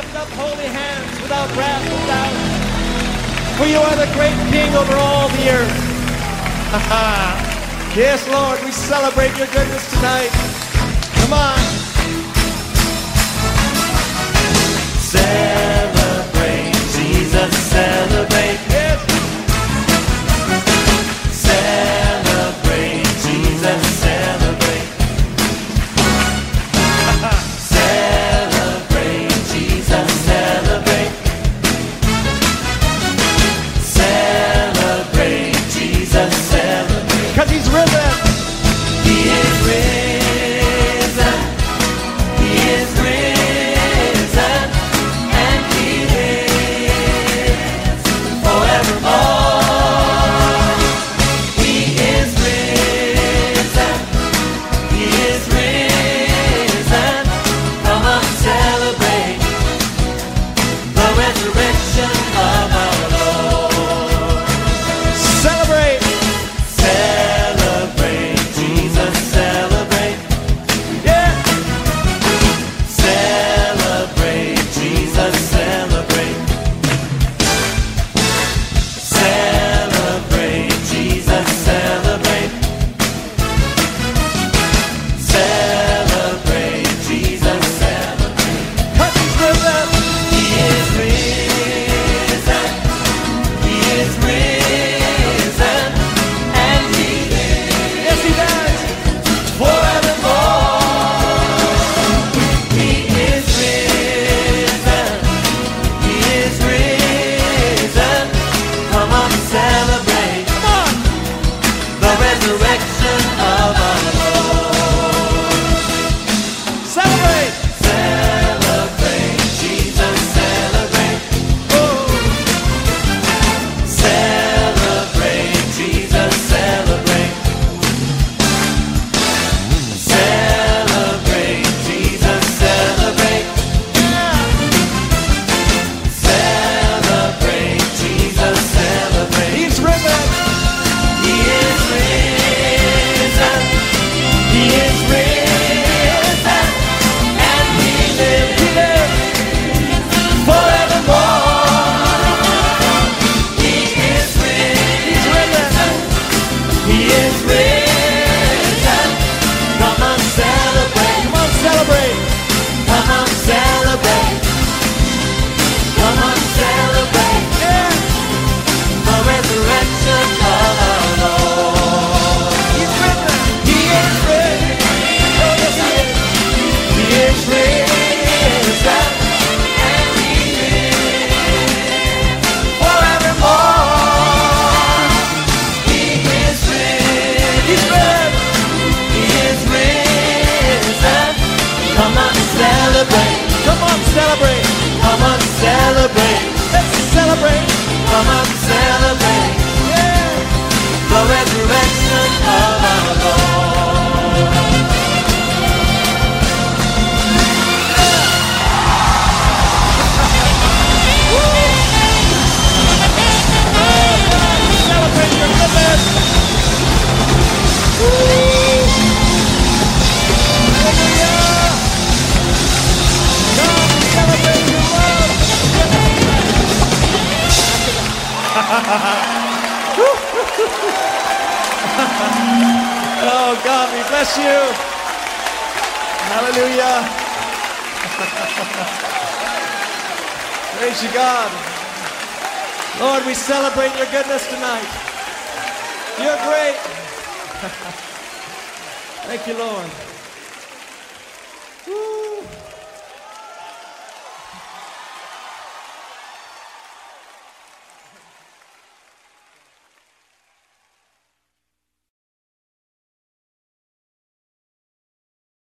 lift up holy hands without wrath or doubt. For you are the great King over all the earth. yes, Lord, we celebrate your goodness tonight. Come on. be it. He is real. oh, God, we bless you. Hallelujah. Praise you, God. Lord, we celebrate your goodness tonight. You're great. Thank you, Lord.